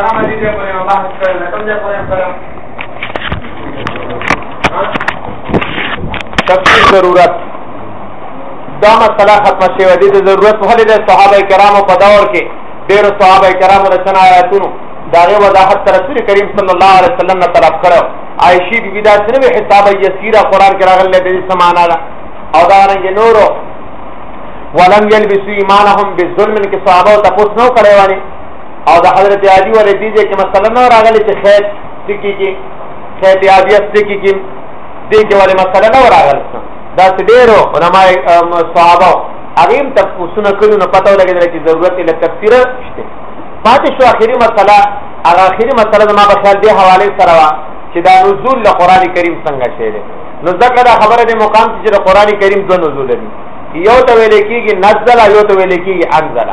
سلام علی دې په یو بحث کړل دا کوم ځای پورې سره تفصیل ضرورت دا مسله ختمه شوه دي د ضرورت په هله د صحابه کرامو په دور کې ډېر صحابه کرامو د شنا آیاتونو دا غي وضاحت تر رسول کریم صلی الله علیه وسلم نه طلب کړو عائشی بی بی دا سره حساب یسیره قران کې راغله د سمانا دا او دا رنګ نورو ولم یلبسوا ایمانهم بالظلم کې صحابه تاسو نو کړی وانی او د حضرت عادی ولې دې کې مثلا نه راغلی چې خیر ټکی کې خیر دی عادی ټکی کې دې کې ولې مثلا نه راغلی دا ډېرو علماء صحابه هغه تک وسونه کړو نه پته ولګېدل چې ضرورت یې تفسیر شته پاتې شو اخیری مسله هغه اخیری مسله ما په خیال دې حواله سره وا چې دا نزول له قران کریم څنګه شی دی نو ځکه دا خبره د مقام چې د قران کریم دوه نزول دي یو ته ویل کېږي نزل یو ته ویل کېږي انزل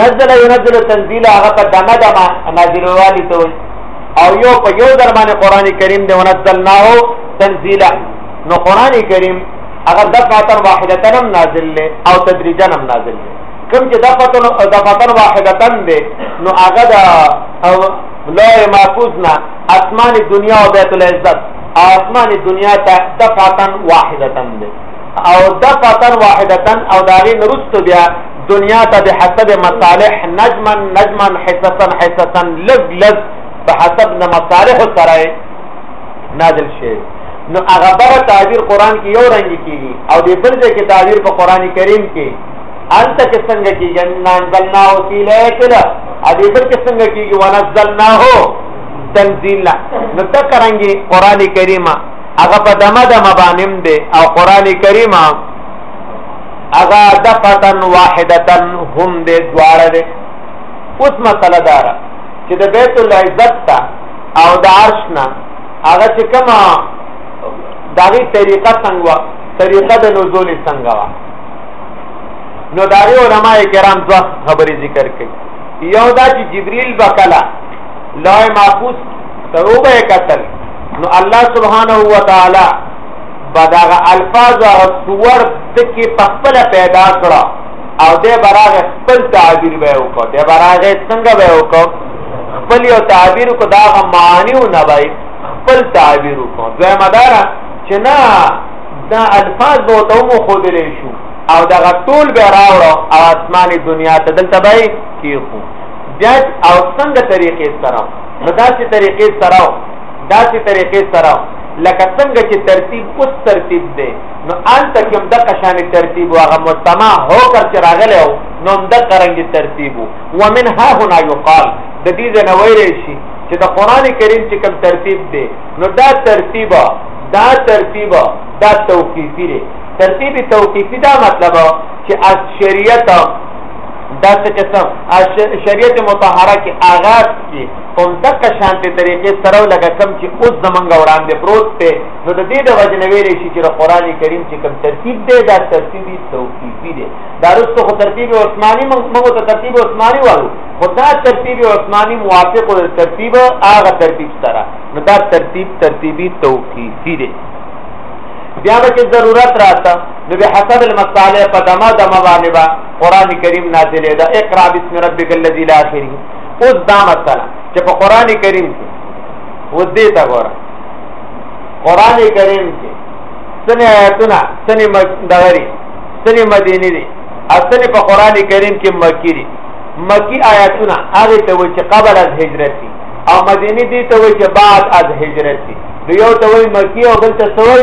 نزل ينزل تنزيل هغه په دمه دمه نازل والی ته او یو په یو درمانه قران کریم دی ونزلناه تنزيلا نو قران کریم هغه دفعه واحده هم نازل له او تدریجا هم نازل له کوم چې دفعه دفعه واحده دی نو هغه د لوح محفوظ نه اسمان دنیا او بیت العزت اسمان دنیا ته دفعه واحده دی او دفعتن واحدتن او داغي نرستو بیا دنیا ته به حسب مصالح نجما نجما حسسا حسسا لګ لګ په حسب نه مصالح سره نازل شي نو هغه بر تعبیر قران کې یو رنګ کیږي او د بل ځای کې تعبیر په قران کریم کې انت کې څنګه کیږي ان انزلنا او تیله کله ا دې بل کې څنګه کیږي ونزلنا هو تنزیلا نو تکرانګي قران کریمه هغه په دمه دمه باندې دی او قران کریم هغه دفتن واحدتن هم دې دواړه دې اوس مسله دار چې د بیت الله عزت تا او د عرش نه هغه چې کما داغي طریقه څنګه وا طریقه د نزول څنګه وا نو داري علماء کرام ځو خبرې ذکر کړي یو دا چې جبريل بکلا لوح محفوظ تروبه کتل نو الله سبحانه و تعالی بداغه الفاظ او صور دکې خپل پیدا کړه او دې براغ خپل تعبیر به وکړه دې براغ څنګه به وکړه خپل یو تعبیر کو دا معنی او نه وای خپل تعبیر وکړه دوی مدار چې نه دا الفاظ به ته مو خو دلې شو او دا ټول به راوړو او اسماني دنیا ته دلته به کیږي بیا او څنګه طریقې سره نو داسې طریقې سره داسې طریقې سره لکه څنګه چې ترتیب اوس ترتیب دی نو آل تک هم د قشان ترتیب واغه مستمع هو کر چې راغلی او نو د قرنګ ترتیب ومن ها هنا یقال د دې نه ویل شي چې د قران کریم چې کوم ترتیب دی نو دا ترتیب دا ترتیب دا توقیفی دی ترتیب توقیفی دا مطلب چې از شریعت دا څه قسم شریعت مطهره کې آغاز کې هم دغه شانتي طریقې سره لګه کم چې اوس زمنګ وړاندې پروت ته نو د دې د وجه نه ویلې شي چې د قران کریم چې کوم ترتیب دی دا ترتیبي توقیفي دی دا رسته خو ترتیب عثماني موږ ته ترتیب عثماني وایو خدا ترتیب عثماني موافق او ترتیب هغه ترتیب سره نو دا ترتیب ترتیبي توقیفي دی بیا به ضرورت راته نو به حسب المصالح په دما دما باندې با قران کریم نازل دی اقرا بسم ربک الذی لا اخر اوس دا مثلا چې په قران کریم کې و دې تا ګوره قران کریم کې سنه آیتونه سنه دغری سنه مدینی دي اصل په قران کریم کې مکی دي مکی آیتونه هغه ته و چې قبل از هجرت دي او مدینی دي ته و چې بعد از هجرت دي یو ته وای مکی او بل ته سوای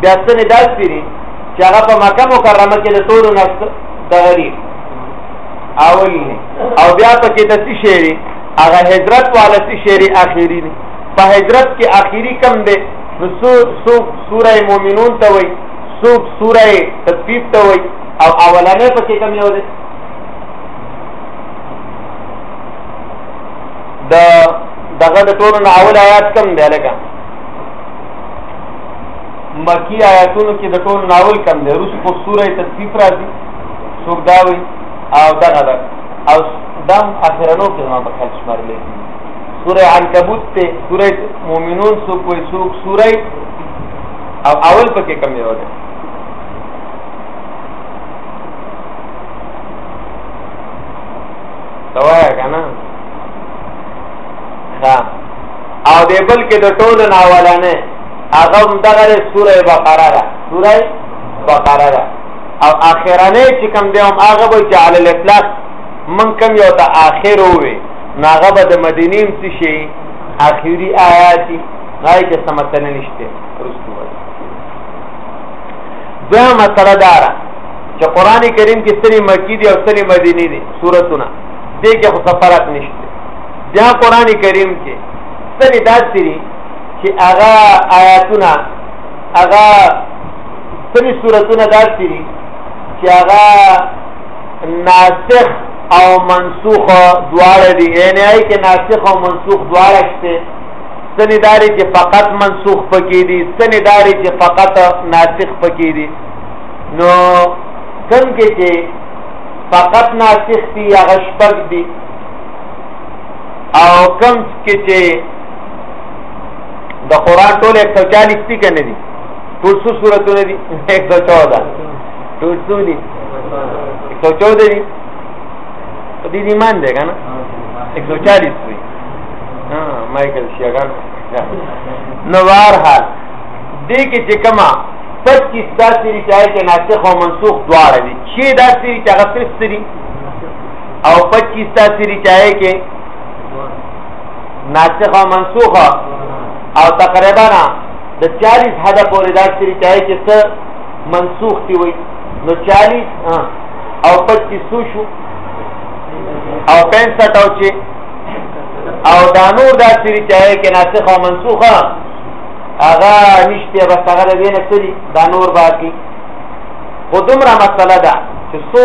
بیا ستنې داس پیری چې هغه په مکه مکرمه کې د تورو نفس دغری اول او بیا په کې د څه شی هغه هجرت والا څه شی اخیری نه په هجرت کې اخیری کم دی نو سو سوره مومنون ته وای سو سوره تطبیب ته وای او اولانه په کې کم یو دی د دغه د ټولو اول آیات کم دی لکه مکی آیاتونو کې د ټول ناول کم دی روس په سوره تطفیف راځي څوک دا وي او دغه ده او دم اخرنو کې ما په خیال شمارلې دي سوره عنکبوت ته سوره مؤمنون سو کوئی سوق سوره او اول پکې کم یو ده توایا کنه ها او دې بل کې د ټولو نه اولانه هغه هم دغه سوره بقره ده سوره بقره ده او اخرانه چې کوم دی هم هغه به جعل الاطلاق من کوم یو ته اخر وي ناغه به د مدینه هم څه شي اخیری آیاتی غای کې سمتنه نشته رسو دا مسله دارا چې قران کریم کې سری مکی دی او سری مدینی دی سورتونه دې کې خو فرق نشته بیا قران کریم کې ستنې داسې دي چې هغه آیاتونه هغه ستنې سورتونه داسې دي چې هغه ناسخ او منسوخ دواړه دي یعنی آی کې ناسخ او منسوخ دواړه شته ستنې داري چې فقط منسوخ پکې دي ستنې داري چې فقط ناسخ پکې دي نو څنګه چې فقط ناسخ دي هغه شپږ دي او کم کې چې د قران ټول 140 تی کنه دي ټول څو سوراتونه دي 114 ټول څو دي 114 دي په دې ایمان ده کنه 140 وي ها مایکل شیګان نو وارحال دې کې چې کما 25 تاسو لري چې ناسخ او منسوخ دواړه دي چې دا سری چې هغه سری او 25 تاثیری چاہے کې ناسخ او منسوخ او تقریبا د 40 حد پورې دا تاثیری چاہے کې څه منسوخ دی وي نو 40 او 25 شو او 65 او چې او دا نور دا سری چاہے کې ناسخ او منسوخ هغه نشته بس هغه دینه سری دا نور باقی خودمره مسله ده چې څو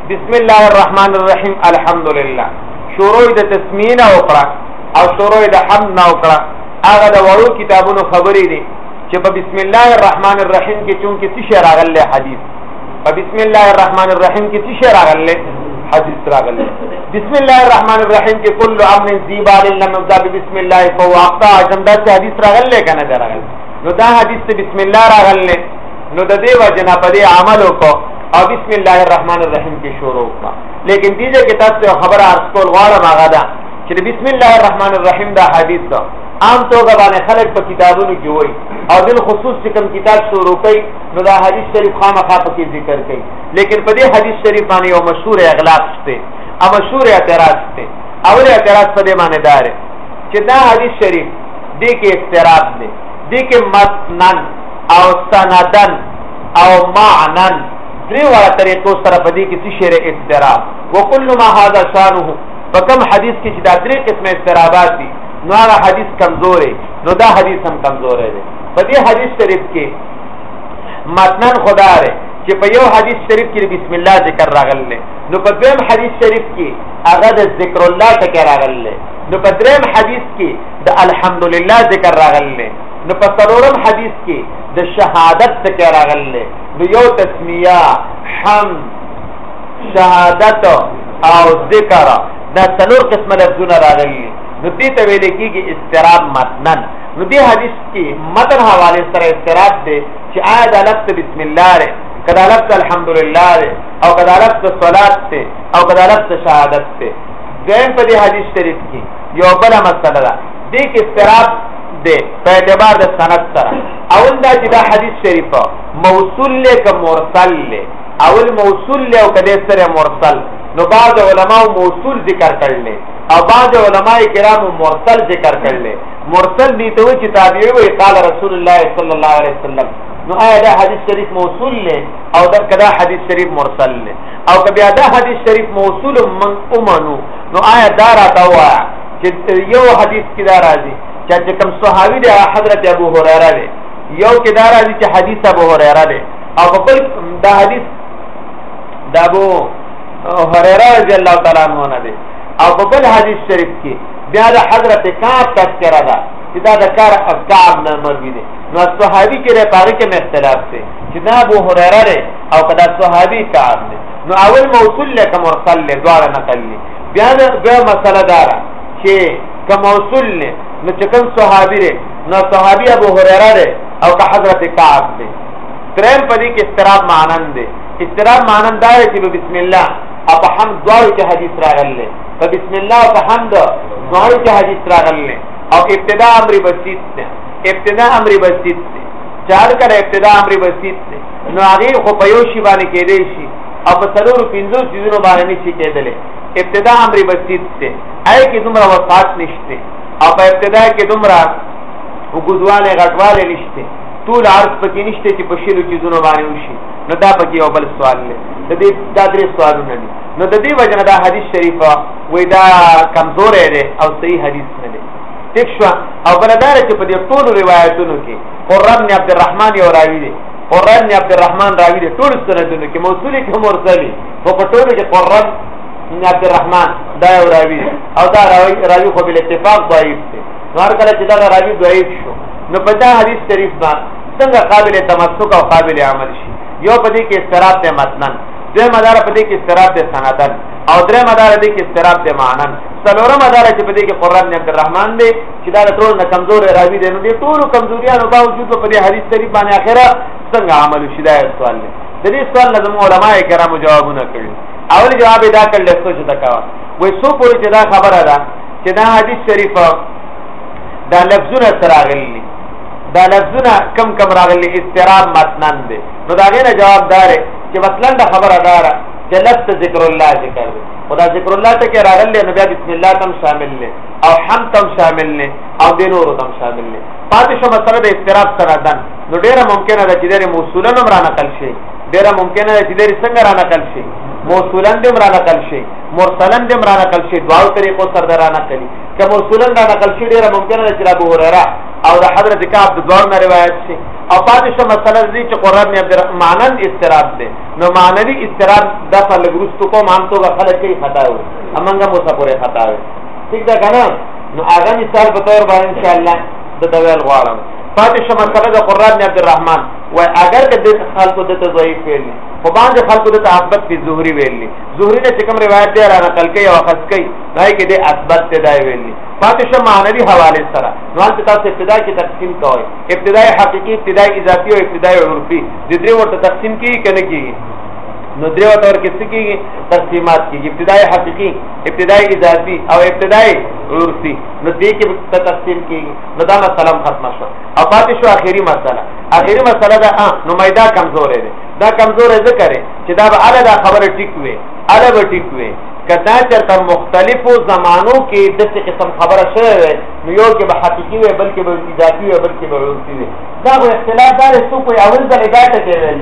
بسم الله الرحمن الرحیم الحمدلله شروع د تسمین او قرا او شروع د حمد نو قرا هغه د وړو کتابونو خبرې دي چې په بسم الله الرحمن الرحیم کې چونکه څه شی راغلی حدیث په بسم الله الرحمن الرحیم کې څه شی راغلی حدیث راغلی بسم الله الرحمن الرحیم کې کل امر زیبا لله مبدا بسم الله فهو اقطع اجندا چې حدیث راغلی کنه دا راغلی نو دا حدیث ته بسم الله راغلی نو د دې وجنا په دې عمل وکړو او بسم الله الرحمن الرحیم کې شروع کړه لیکن دې کې تاسو خبره ارز کول غواړم هغه ده چې بسم الله الرحمن الرحیم دا حدیث ده عام توګه باندې خلک په کتابونو کې وایي او بل خصوص چې کوم کتاب شروع کوي نو دا حدیث شریف خامخا پکې ذکر کوي لیکن په دې حدیث شریف باندې یو مشهور اغلاق شته او مشهور اعتراض شته اول اعتراض په دې معنی دار چې دا حدیث شریف دې کې اضطراب دی دې کې متنن او سندن او معنا درې واړه طریقو سره په دې کې څه شی اضطراب وکل ما هذا شانه په کوم حدیث کې چې دا درې قسمه اضطرابات دي نو هغه حدیث کمزورې نو دا حدیث هم کمزورې دی په دې حدیث شریف کې متنن خدا دی چې په یو حدیث شریف کې بسم الله ذکر راغلی نو په دویم حدیث شریف کې هغه د ذکر الله ټکی راغلی نو په دریم حدیث کې د الحمدلله ذکر راغلی نو په څلورم حدیث کې د شهادت ټکی راغلی دی نو یو تسمیه حمد شهادت او ذکر دا څلور قسمه لفظونه راغلي نو دې ته ویل کېږي استراب متنن نو دې حدیث کې متن حواله سره استراب دی چې آیا دا لفظ بسم الله دی کدا لفظ الحمدلله دی او کدا لفظ صلات دی او کدا لفظ شهادت دی دیم په دې حدیث شریف کې یو بل مسله ده دې کې استراب دی په اعتبار د سند سره اول دا چې دا حدیث شریف موصول له ک مرسل له اول موصول له او کده سره مرسل نو بعض علما موصول ذکر کړل او بعض علما کرام مرسل ذکر کړل مرسل دي ته چې تابعي وي قال رسول الله صلی الله علیه وسلم نو آیا دا حدیث شریف موصول له او دا کدا حدیث شریف مرسل له او کبیا دا حدیث شریف موصول من امنو نو آیا دا راته وایا چې یو حدیث کې دا راځي چې کوم صحابي دی حضرت ابو هريره دی یو کې دا راځي چې حدیث ابو هريره دی او په بل دا حدیث د ابو هريره رضی الله تعالی عنہ نه دی او په بل حدیث شریف کې بیا د حضرت کعب تذکرہ ده چې دا د کار کعب نه مرګی دی نو صحابي کې لري پاره کې اختلاف دی چې دا ابو هريره او کدا صحابي کعب دی نو اول موصول لکه مرسل دواړه نقل دي بیا بیا مسله دار چې کوم موصول نه نو چې کوم صحابي دی نو صحابي ابو هريره دی او که حضرت کعب دی ترم په دې کې استراب مانند دی استراب مانند دا چې بسم الله او په حمد دواړو کې حدیث راغلی په بسم الله او په حمد دواړو کې حدیث راغلی او ابتدا امر بسیط دی ابتدا امر بسیط دی چار کړه ابتدا امر بسیط دی نو هغه خو په یو شی باندې کېدې شي او په څلورو پنځو چیزونو باندې نشي کېدلی ابتدا امر بسیط دی آی کې دومره وسعت نشته او په ابتدا کې دومره وګدواله غټواله نشته ټول عرض پکې نشته چې په شلو چیزونو باندې وشي نو دا پکې یو بل سوال دی د دې دا درې سوالونه دي نو د دې وجنه دا حدیث شریف وې دا کمزور دی او صحیح حدیث نه دی تښوا او بلدار چې په دې ټول روایتونو کې قرب بن عبد الرحمن یو راوی دی قران بن عبد الرحمن راوی دی ټول سندونه کې موصول کې مرسلی خو په ټول کې قران بن عبد الرحمن دا یو راوی او دا راوی راوی خو بل اتفاق ضعیف دی نور کله چې دا راوی ضعیف شو نو په دا حدیث شریف ما څنګه قابل تمسک او قابل عمل شي یو په دې کې استراب ته متنن دوی مدار په دې کې استراب ته سندن او درې مدار دې کې استراب ته مانن څلورم مدار چې په دې کې قران بن عبد الرحمن دی چې دا ټول نه کمزور راوي دي نو دې ټول کمزوریانو باوجود په دې حدیث شریف باندې اخره څنګه عمل شي دا سوال دی د دې سوال لازم علماء کرام جوابونه کړي اول جواب دا کړل سوچ تا کا وې سو پوری چې دا خبره ده چې دا حدیث شریف دا لفظونه تراغلي دا لفظونه کم کم راغلي استراب متنن دي نو دا غینه جواب دار چې مثلا دا خبره دار چې لفظ ذکر الله ذکر دی خدا ذکر الله ته کې راغلي نو بیا بسم الله تم شامل لې او هم تم شامل نه او د نور تم شامل نه پاتې شو مسله د اضطراب سره ده نو ډیره ممکنه ده چې ډیره موصولا هم را نقل شي ډیره ممکنه ده چې ډیره څنګه را نقل شي موصولا هم را نقل شي مرسلا هم را نقل شي دواو طریقو سره را نقل شي که موصولا را نقل شي ډیره ممکنه ده چې ابو هريره او د حضرت کعب د دوه نه روایت شي او پاتې شو مسله دې چې قران ابن عبد الرحمن استراب ده نو معنوي استراب د فلګرستو کوم هم توګه خلک کوي خطا وي امنګ مو سره خطا وي ٹھیک ده کنه نو هغه مثال په تور باندې ان شاء الله د دویل غواړم پاتې شو مسله د قرات بن عبد الرحمن وای اگر که د خلکو د تضعیف ویل خو باندې خلکو د تعبد په ظهوري ویل ظهوري نه چې کوم روایت دی را نقل کوي او خاص کوي دای کې د اثبات ته دی ویل پاتې شو معنوي حواله سره نو انت تاسو ابتدا کې تقسیم کوئ ابتدای حقيقي ابتدای اضافي او ابتدای عرفي د دې ورته تقسیم کیږي کنه کیږي نو دریو تور کې څه کیږي تقسیمات کیږي ابتدای حقيقي ابتدای اضافي او ابتدای عرفي نو دې کې په تقسیم کېږي نو دا مسله ختمه شو او پاتې شو اخیری مسله اخیری مسله دا نو مېدا کمزورې ده دا کمزورې ذکر چې دا به اعلی دا خبره ټیک وي اعلی به ټیک وي کدا چرته مختلفو زمانو کې د څه قسم خبره شوې وي نو یو کې به حقيقي وي بلکې به اضافي وي بلکې به عرفي وي دا غو اختلاف دار څه کوئی اول ځل اډاټه کې ویل